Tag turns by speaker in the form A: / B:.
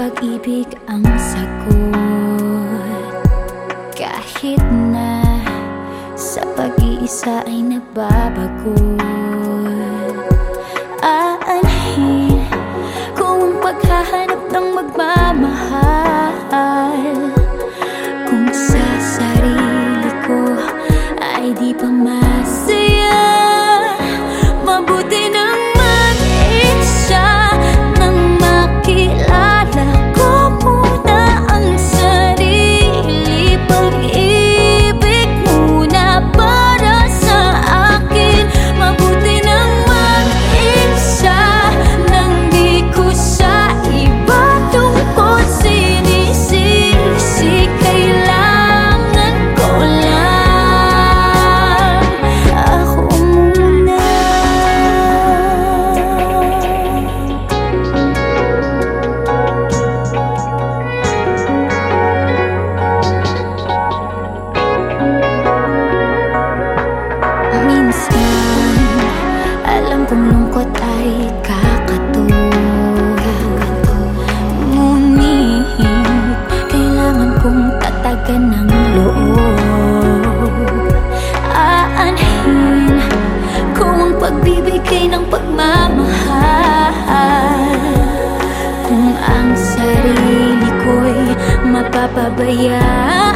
A: pag-ibig ang sagot. Kahit na sa pag-iisa ay nababago Aalhin kung ang paghahanap ng magmamahal. ng loob. Aanhin ko pagbibigay ng pagmamahal. Kung ang sarili ko'y mapapabayaan